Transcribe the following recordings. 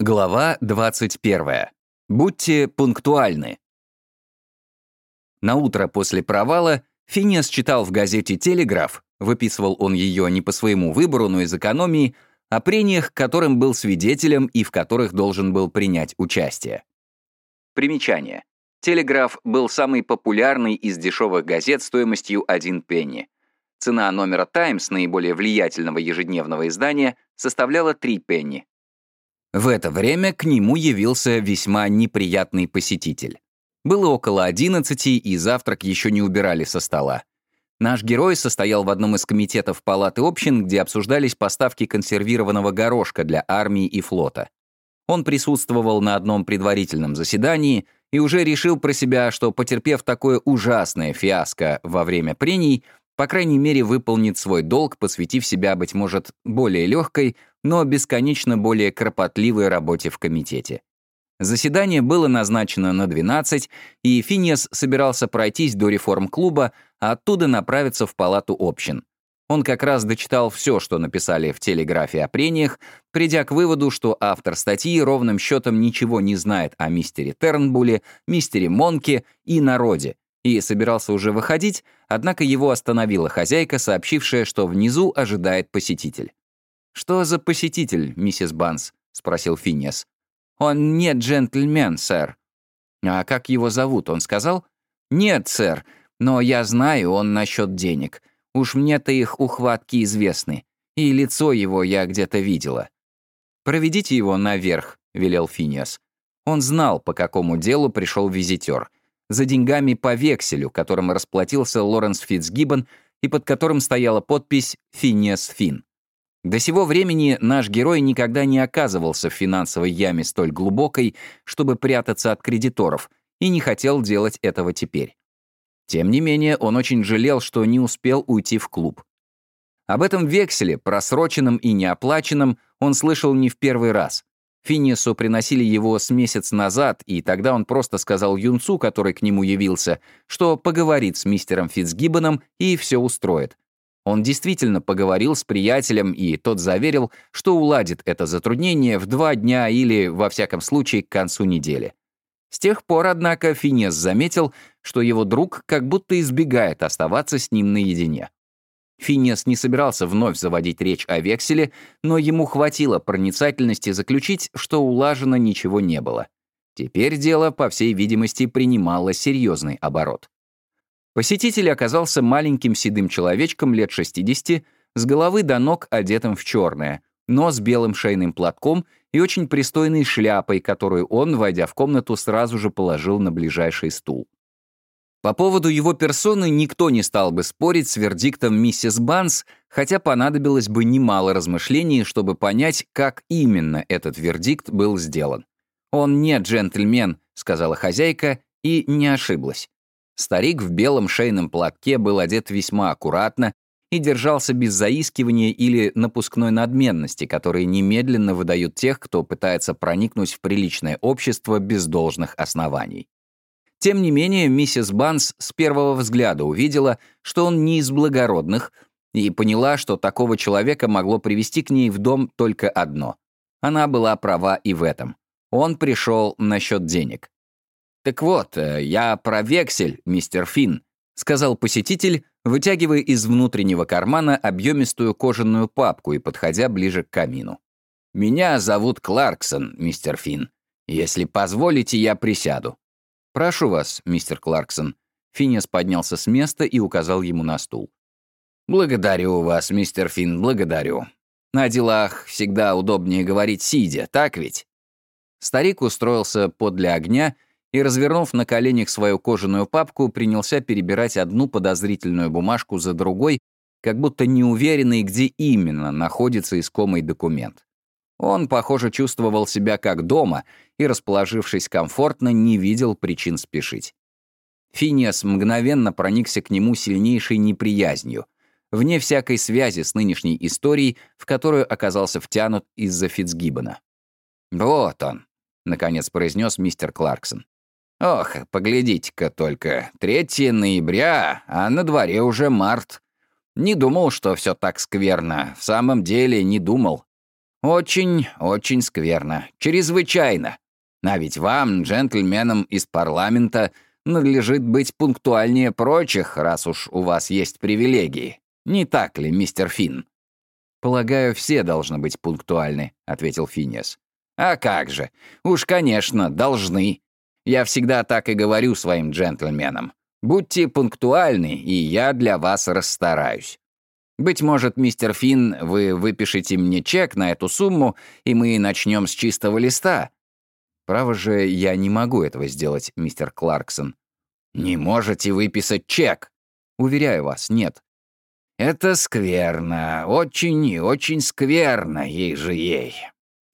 Глава 21. Будьте пунктуальны. На утро после провала Финиас читал в газете «Телеграф», выписывал он ее не по своему выбору, но из экономии, о прениях, которым был свидетелем и в которых должен был принять участие. Примечание. «Телеграф» был самый популярный из дешевых газет стоимостью 1 пенни. Цена номера «Таймс», наиболее влиятельного ежедневного издания, составляла 3 пенни. В это время к нему явился весьма неприятный посетитель. Было около одиннадцати, и завтрак еще не убирали со стола. Наш герой состоял в одном из комитетов Палаты общин, где обсуждались поставки консервированного горошка для армии и флота. Он присутствовал на одном предварительном заседании и уже решил про себя, что, потерпев такое ужасное фиаско во время прений, по крайней мере, выполнит свой долг, посвятив себя, быть может, более легкой, но бесконечно более кропотливой работе в комитете. Заседание было назначено на 12, и Финиас собирался пройтись до реформ-клуба, а оттуда направиться в палату общин. Он как раз дочитал все, что написали в телеграфе о прениях, придя к выводу, что автор статьи ровным счетом ничего не знает о мистере Тернбуле, мистере Монке и народе, и собирался уже выходить, однако его остановила хозяйка, сообщившая, что внизу ожидает посетитель. «Что за посетитель, миссис Банс?» — спросил Финес. «Он не джентльмен, сэр». «А как его зовут, он сказал?» «Нет, сэр, но я знаю, он насчет денег. Уж мне-то их ухватки известны, и лицо его я где-то видела». «Проведите его наверх», — велел Финиас. Он знал, по какому делу пришел визитер — за деньгами по векселю, которым расплатился Лоренс Фитцгиббон и под которым стояла подпись «Финиас Фин». До сего времени наш герой никогда не оказывался в финансовой яме столь глубокой, чтобы прятаться от кредиторов, и не хотел делать этого теперь. Тем не менее, он очень жалел, что не успел уйти в клуб. Об этом векселе, просроченном и неоплаченном, он слышал не в первый раз. Финиасу приносили его с месяц назад, и тогда он просто сказал юнцу, который к нему явился, что поговорит с мистером Фитцгиббоном и все устроит. Он действительно поговорил с приятелем, и тот заверил, что уладит это затруднение в два дня или, во всяком случае, к концу недели. С тех пор, однако, Финес заметил, что его друг как будто избегает оставаться с ним наедине. Финиас не собирался вновь заводить речь о векселе, но ему хватило проницательности заключить, что улажено ничего не было. Теперь дело, по всей видимости, принимало серьезный оборот. Посетитель оказался маленьким седым человечком лет 60, с головы до ног одетым в черное, но с белым шейным платком и очень пристойной шляпой, которую он, войдя в комнату, сразу же положил на ближайший стул. По поводу его персоны никто не стал бы спорить с вердиктом миссис Банс, хотя понадобилось бы немало размышлений, чтобы понять, как именно этот вердикт был сделан. «Он не джентльмен», — сказала хозяйка, и не ошиблась. Старик в белом шейном платке был одет весьма аккуратно и держался без заискивания или напускной надменности, которые немедленно выдают тех, кто пытается проникнуть в приличное общество без должных оснований. Тем не менее, миссис Банс с первого взгляда увидела, что он не из благородных, и поняла, что такого человека могло привести к ней в дом только одно. Она была права и в этом. Он пришел насчет денег. «Так вот, э, я про вексель, мистер Финн», — сказал посетитель, вытягивая из внутреннего кармана объемистую кожаную папку и подходя ближе к камину. «Меня зовут Кларксон, мистер Финн. Если позволите, я присяду». «Прошу вас, мистер Кларксон». Финес поднялся с места и указал ему на стул. «Благодарю вас, мистер Финн, благодарю. На делах всегда удобнее говорить сидя, так ведь?» Старик устроился подле огня и, развернув на коленях свою кожаную папку, принялся перебирать одну подозрительную бумажку за другой, как будто неуверенный, где именно находится искомый документ. Он, похоже, чувствовал себя как дома и, расположившись комфортно, не видел причин спешить. Финиас мгновенно проникся к нему сильнейшей неприязнью, вне всякой связи с нынешней историей, в которую оказался втянут из-за Фицгиббона. «Вот он», — наконец произнес мистер Кларксон. «Ох, поглядите-ка только, 3 ноября, а на дворе уже март. Не думал, что все так скверно, в самом деле не думал. Очень, очень скверно. Чрезвычайно. А ведь вам, джентльменам из парламента, надлежит быть пунктуальнее прочих, раз уж у вас есть привилегии. Не так ли, мистер Финн?» «Полагаю, все должны быть пунктуальны», — ответил Финес. «А как же? Уж, конечно, должны. Я всегда так и говорю своим джентльменам. Будьте пунктуальны, и я для вас расстараюсь. Быть может, мистер Финн, вы выпишете мне чек на эту сумму, и мы начнем с чистого листа. Право же, я не могу этого сделать, мистер Кларксон. Не можете выписать чек? Уверяю вас, нет. Это скверно, очень и очень скверно, ей же ей.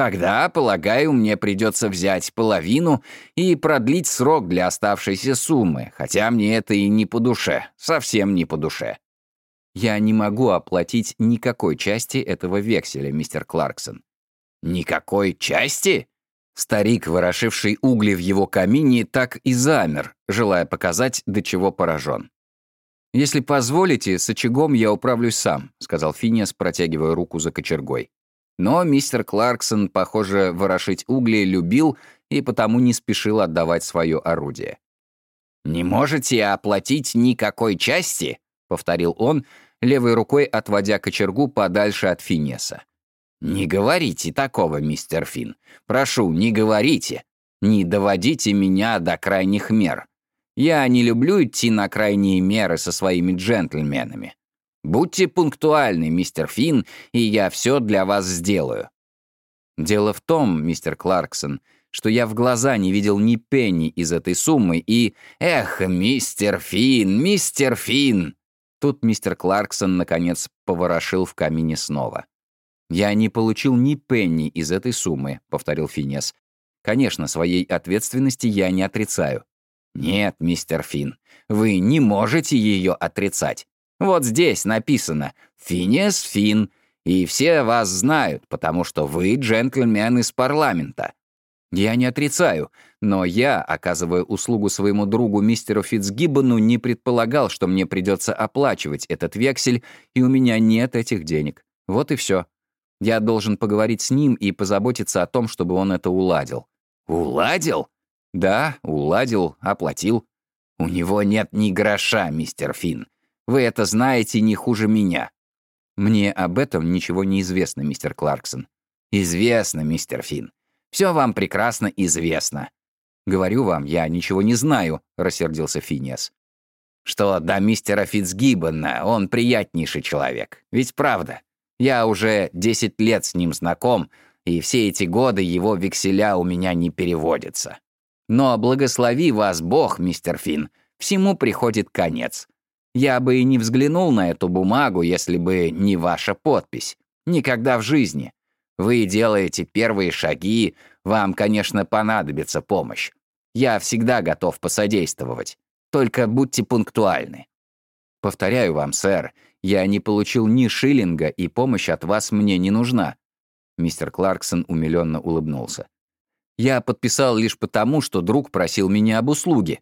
Тогда, полагаю, мне придется взять половину и продлить срок для оставшейся суммы, хотя мне это и не по душе, совсем не по душе. Я не могу оплатить никакой части этого векселя, мистер Кларксон. Никакой части? Старик, ворошивший угли в его камине, так и замер, желая показать, до чего поражен. «Если позволите, с очагом я управлюсь сам», — сказал Финиас, протягивая руку за кочергой. Но мистер Кларксон, похоже, ворошить угли любил и потому не спешил отдавать свое орудие. «Не можете оплатить никакой части?» повторил он, левой рукой отводя кочергу подальше от Финеса. «Не говорите такого, мистер Фин. Прошу, не говорите. Не доводите меня до крайних мер. Я не люблю идти на крайние меры со своими джентльменами. Будьте пунктуальны, мистер Фин, и я все для вас сделаю». «Дело в том, мистер Кларксон, что я в глаза не видел ни пенни из этой суммы и... Эх, мистер Фин, мистер Фин!» Тут мистер Кларксон, наконец, поворошил в камине снова. «Я не получил ни пенни из этой суммы», — повторил Финес. «Конечно, своей ответственности я не отрицаю». «Нет, мистер Фин, вы не можете ее отрицать. Вот здесь написано «Финес Фин», и все вас знают, потому что вы джентльмен из парламента. Я не отрицаю, но я, оказывая услугу своему другу мистеру Фитцгиббону, не предполагал, что мне придется оплачивать этот вексель, и у меня нет этих денег. Вот и все. Я должен поговорить с ним и позаботиться о том, чтобы он это уладил. Уладил? Да, уладил, оплатил. У него нет ни гроша, мистер Финн. Вы это знаете не хуже меня. Мне об этом ничего не известно, мистер Кларксон. Известно, мистер Финн. Все вам прекрасно известно». «Говорю вам, я ничего не знаю», — рассердился Финиас. «Что до мистера Фитцгиббона, он приятнейший человек. Ведь правда, я уже 10 лет с ним знаком, и все эти годы его векселя у меня не переводятся. Но благослови вас Бог, мистер Финн, всему приходит конец. Я бы и не взглянул на эту бумагу, если бы не ваша подпись. Никогда в жизни. Вы делаете первые шаги, вам, конечно, понадобится помощь. Я всегда готов посодействовать. Только будьте пунктуальны. Повторяю вам, сэр, я не получил ни шиллинга, и помощь от вас мне не нужна. Мистер Кларксон умилённо улыбнулся. Я подписал лишь потому, что друг просил меня об услуге.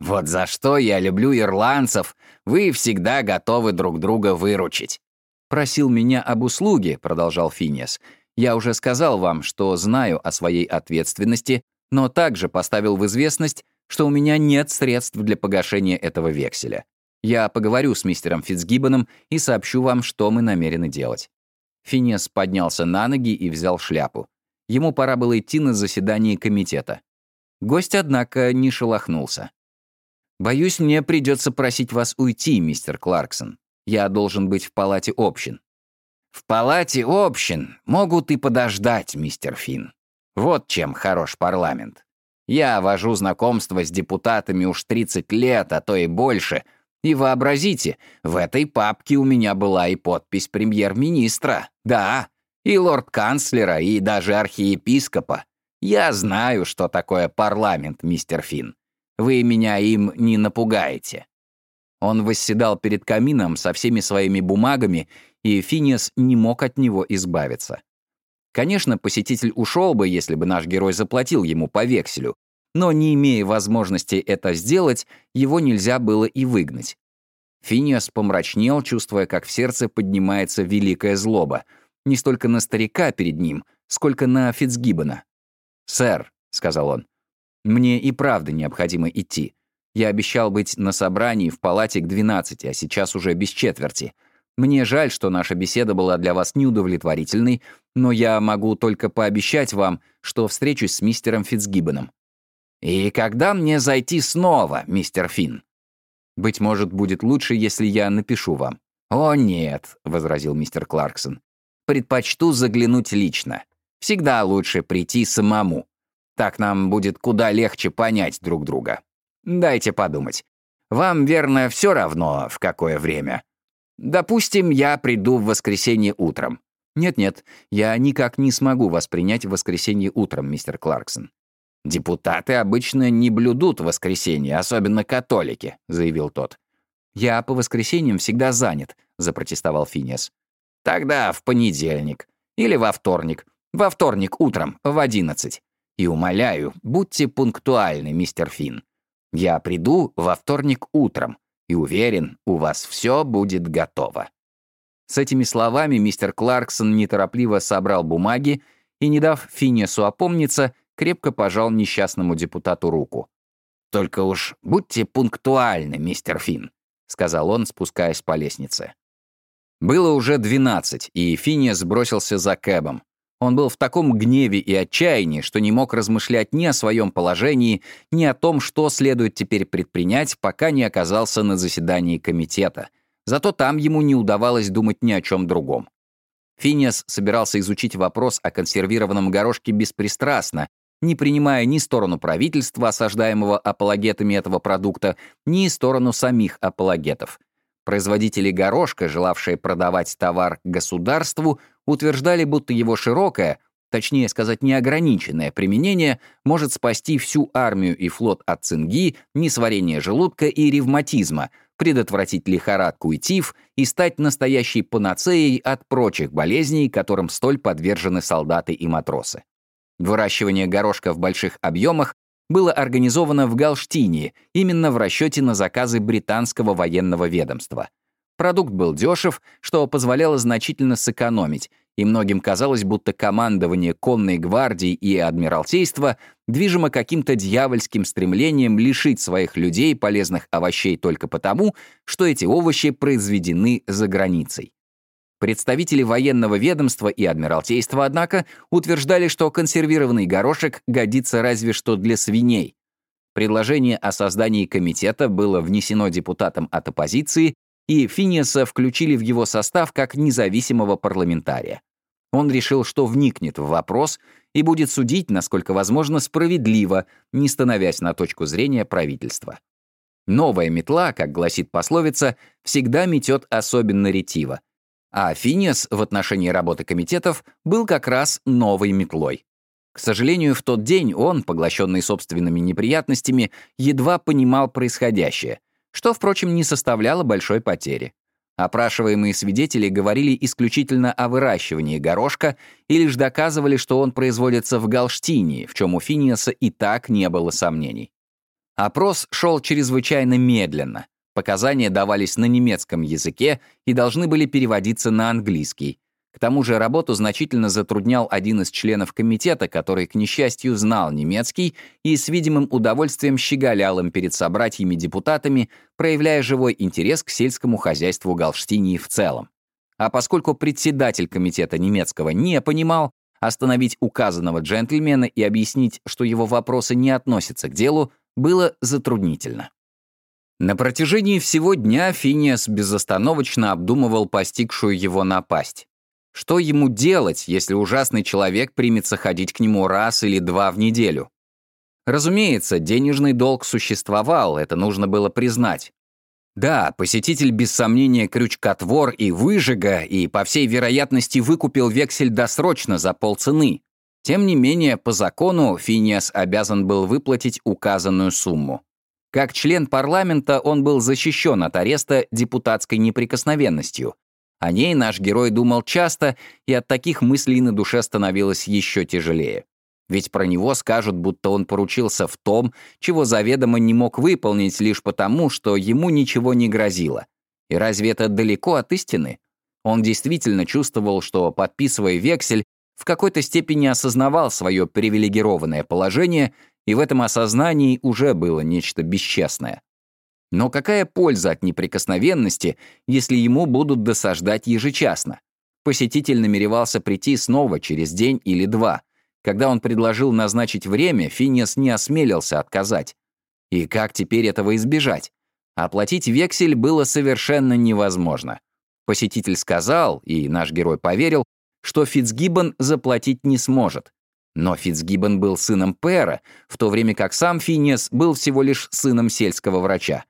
Вот за что я люблю ирландцев. Вы всегда готовы друг друга выручить. Просил меня об услуге, продолжал Финиас, я уже сказал вам, что знаю о своей ответственности, но также поставил в известность, что у меня нет средств для погашения этого векселя. Я поговорю с мистером Фитцгиббоном и сообщу вам, что мы намерены делать». Финес поднялся на ноги и взял шляпу. Ему пора было идти на заседание комитета. Гость, однако, не шелохнулся. «Боюсь, мне придется просить вас уйти, мистер Кларксон. Я должен быть в палате общин. В палате общин могут и подождать, мистер Финн. Вот чем хорош парламент. Я вожу знакомство с депутатами уж 30 лет, а то и больше. И вообразите, в этой папке у меня была и подпись премьер-министра. Да, и лорд-канцлера, и даже архиепископа. Я знаю, что такое парламент, мистер Финн. Вы меня им не напугаете. Он восседал перед камином со всеми своими бумагами и Финиас не мог от него избавиться. Конечно, посетитель ушел бы, если бы наш герой заплатил ему по векселю, но не имея возможности это сделать, его нельзя было и выгнать. Финиас помрачнел, чувствуя, как в сердце поднимается великая злоба. не столько на старика перед ним, сколько на Фицгиббона. «Сэр», — сказал он, — «мне и правда необходимо идти. Я обещал быть на собрании в палате к 12, а сейчас уже без четверти. Мне жаль, что наша беседа была для вас неудовлетворительной, но я могу только пообещать вам, что встречусь с мистером Фицгиббоном». «И когда мне зайти снова, мистер Финн?» «Быть может, будет лучше, если я напишу вам». «О, нет», — возразил мистер Кларксон. «Предпочту заглянуть лично. Всегда лучше прийти самому. Так нам будет куда легче понять друг друга. Дайте подумать. Вам, верно, все равно, в какое время. Допустим, я приду в воскресенье утром. Нет-нет, я никак не смогу вас принять в воскресенье утром, мистер Кларксон. Депутаты обычно не блюдут воскресенье, особенно католики, заявил тот. Я по воскресеньям всегда занят, запротестовал Финиас. Тогда в понедельник или во вторник. Во вторник утром в одиннадцать. И умоляю, будьте пунктуальны, мистер Финн. Я приду во вторник утром и уверен, у вас все будет готово». С этими словами мистер Кларксон неторопливо собрал бумаги и, не дав Финесу опомниться, крепко пожал несчастному депутату руку. «Только уж будьте пунктуальны, мистер Финн», — сказал он, спускаясь по лестнице. Было уже двенадцать, и Финиас бросился за Кэбом. Он был в таком гневе и отчаянии, что не мог размышлять ни о своем положении, ни о том, что следует теперь предпринять, пока не оказался на заседании комитета. Зато там ему не удавалось думать ни о чем другом. Финиас собирался изучить вопрос о консервированном горошке беспристрастно, не принимая ни сторону правительства, осаждаемого апологетами этого продукта, ни сторону самих апологетов. Производители горошка, желавшие продавать товар государству, утверждали, будто его широкое, точнее сказать, неограниченное применение может спасти всю армию и флот от цинги, несварения желудка и ревматизма, предотвратить лихорадку и тиф и стать настоящей панацеей от прочих болезней, которым столь подвержены солдаты и матросы. Выращивание горошка в больших объемах было организовано в Галштине, именно в расчете на заказы британского военного ведомства. Продукт был дешев, что позволяло значительно сэкономить, и многим казалось, будто командование конной гвардии и адмиралтейства движимо каким-то дьявольским стремлением лишить своих людей полезных овощей только потому, что эти овощи произведены за границей. Представители военного ведомства и адмиралтейства, однако, утверждали, что консервированный горошек годится разве что для свиней. Предложение о создании комитета было внесено депутатом от оппозиции, и Финиаса включили в его состав как независимого парламентария. Он решил, что вникнет в вопрос и будет судить, насколько возможно, справедливо, не становясь на точку зрения правительства. Новая метла, как гласит пословица, всегда метет особенно ретиво, а Финиас в отношении работы комитетов был как раз новой метлой. К сожалению, в тот день он, поглощенный собственными неприятностями, едва понимал происходящее, что, впрочем, не составляло большой потери. Опрашиваемые свидетели говорили исключительно о выращивании горошка и лишь доказывали, что он производится в Галштине, в чем у Финиаса и так не было сомнений. Опрос шел чрезвычайно медленно, Показания давались на немецком языке и должны были переводиться на английский. К тому же работу значительно затруднял один из членов комитета, который, к несчастью, знал немецкий и с видимым удовольствием щеголял им перед собратьями-депутатами, проявляя живой интерес к сельскому хозяйству Галштинии в целом. А поскольку председатель комитета немецкого не понимал, остановить указанного джентльмена и объяснить, что его вопросы не относятся к делу, было затруднительно. На протяжении всего дня Финиас безостановочно обдумывал постигшую его напасть. Что ему делать, если ужасный человек примется ходить к нему раз или два в неделю? Разумеется, денежный долг существовал, это нужно было признать. Да, посетитель без сомнения крючкотвор и выжига, и, по всей вероятности, выкупил вексель досрочно за полцены. Тем не менее, по закону Финиас обязан был выплатить указанную сумму. Как член парламента он был защищен от ареста депутатской неприкосновенностью. О ней наш герой думал часто, и от таких мыслей на душе становилось еще тяжелее. Ведь про него скажут, будто он поручился в том, чего заведомо не мог выполнить лишь потому, что ему ничего не грозило. И разве это далеко от истины? Он действительно чувствовал, что, подписывая вексель, в какой-то степени осознавал свое привилегированное положение, и в этом осознании уже было нечто бесчестное. Но какая польза от неприкосновенности, если ему будут досаждать ежечасно? Посетитель намеревался прийти снова через день или два. Когда он предложил назначить время, Финиас не осмелился отказать. И как теперь этого избежать? Оплатить вексель было совершенно невозможно. Посетитель сказал, и наш герой поверил, что Фицгиббон заплатить не сможет. Но Фицгиббон был сыном Пэра, в то время как сам Финиас был всего лишь сыном сельского врача.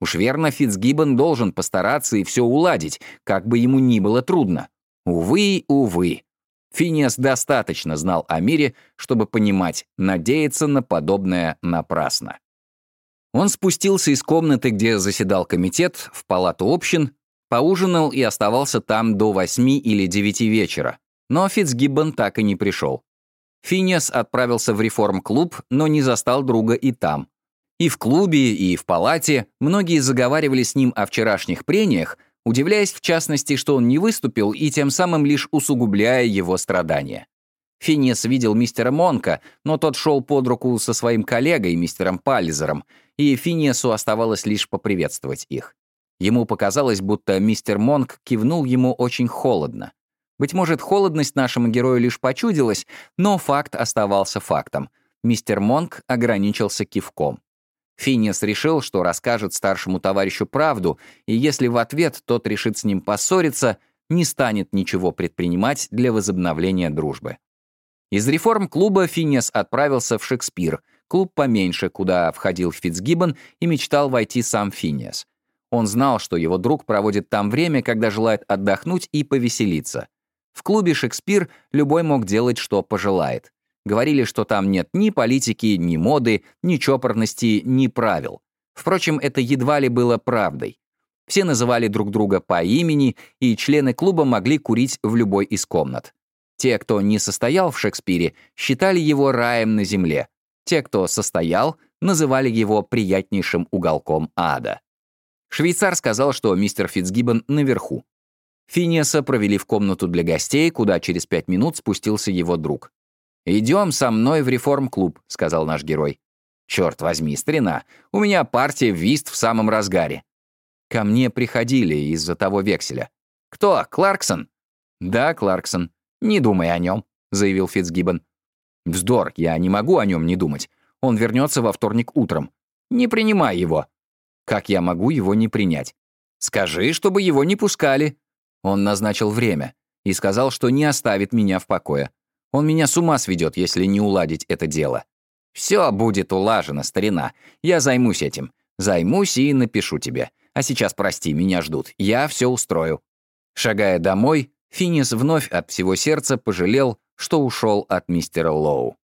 Уж верно, Фицгиббон должен постараться и все уладить, как бы ему ни было трудно. Увы, увы. Финиас достаточно знал о мире, чтобы понимать, надеяться на подобное напрасно. Он спустился из комнаты, где заседал комитет, в палату общин, поужинал и оставался там до восьми или девяти вечера. Но Фицгиббон так и не пришел. Финиас отправился в реформ-клуб, но не застал друга и там. И в клубе, и в палате многие заговаривали с ним о вчерашних прениях, удивляясь в частности, что он не выступил и тем самым лишь усугубляя его страдания. Финиас видел мистера Монка, но тот шел под руку со своим коллегой, мистером Паллизером, и Финиасу оставалось лишь поприветствовать их. Ему показалось, будто мистер Монк кивнул ему очень холодно. Быть может, холодность нашему герою лишь почудилась, но факт оставался фактом. Мистер Монк ограничился кивком. Финиас решил, что расскажет старшему товарищу правду, и если в ответ тот решит с ним поссориться, не станет ничего предпринимать для возобновления дружбы. Из реформ-клуба Финиас отправился в Шекспир, клуб поменьше, куда входил Фицгиббон и мечтал войти сам Финиас. Он знал, что его друг проводит там время, когда желает отдохнуть и повеселиться. В клубе «Шекспир» любой мог делать, что пожелает. Говорили, что там нет ни политики, ни моды, ни чопорности, ни правил. Впрочем, это едва ли было правдой. Все называли друг друга по имени, и члены клуба могли курить в любой из комнат. Те, кто не состоял в Шекспире, считали его раем на земле. Те, кто состоял, называли его приятнейшим уголком ада. Швейцар сказал, что мистер Фитцгиббон наверху. Финиаса провели в комнату для гостей, куда через пять минут спустился его друг. «Идем со мной в реформ-клуб», — сказал наш герой. «Черт возьми, старина, у меня партия вист в самом разгаре». «Ко мне приходили из-за того векселя». «Кто, Кларксон?» «Да, Кларксон. «Не думай о нем», — заявил Фитцгиббон. «Вздор, я не могу о нем не думать. Он вернется во вторник утром. Не принимай его». «Как я могу его не принять?» «Скажи, чтобы его не пускали». Он назначил время и сказал, что не оставит меня в покое. Он меня с ума сведет, если не уладить это дело. Все будет улажено, старина. Я займусь этим. Займусь и напишу тебе. А сейчас прости, меня ждут. Я все устрою». Шагая домой, Финис вновь от всего сердца пожалел, что ушел от мистера Лоу.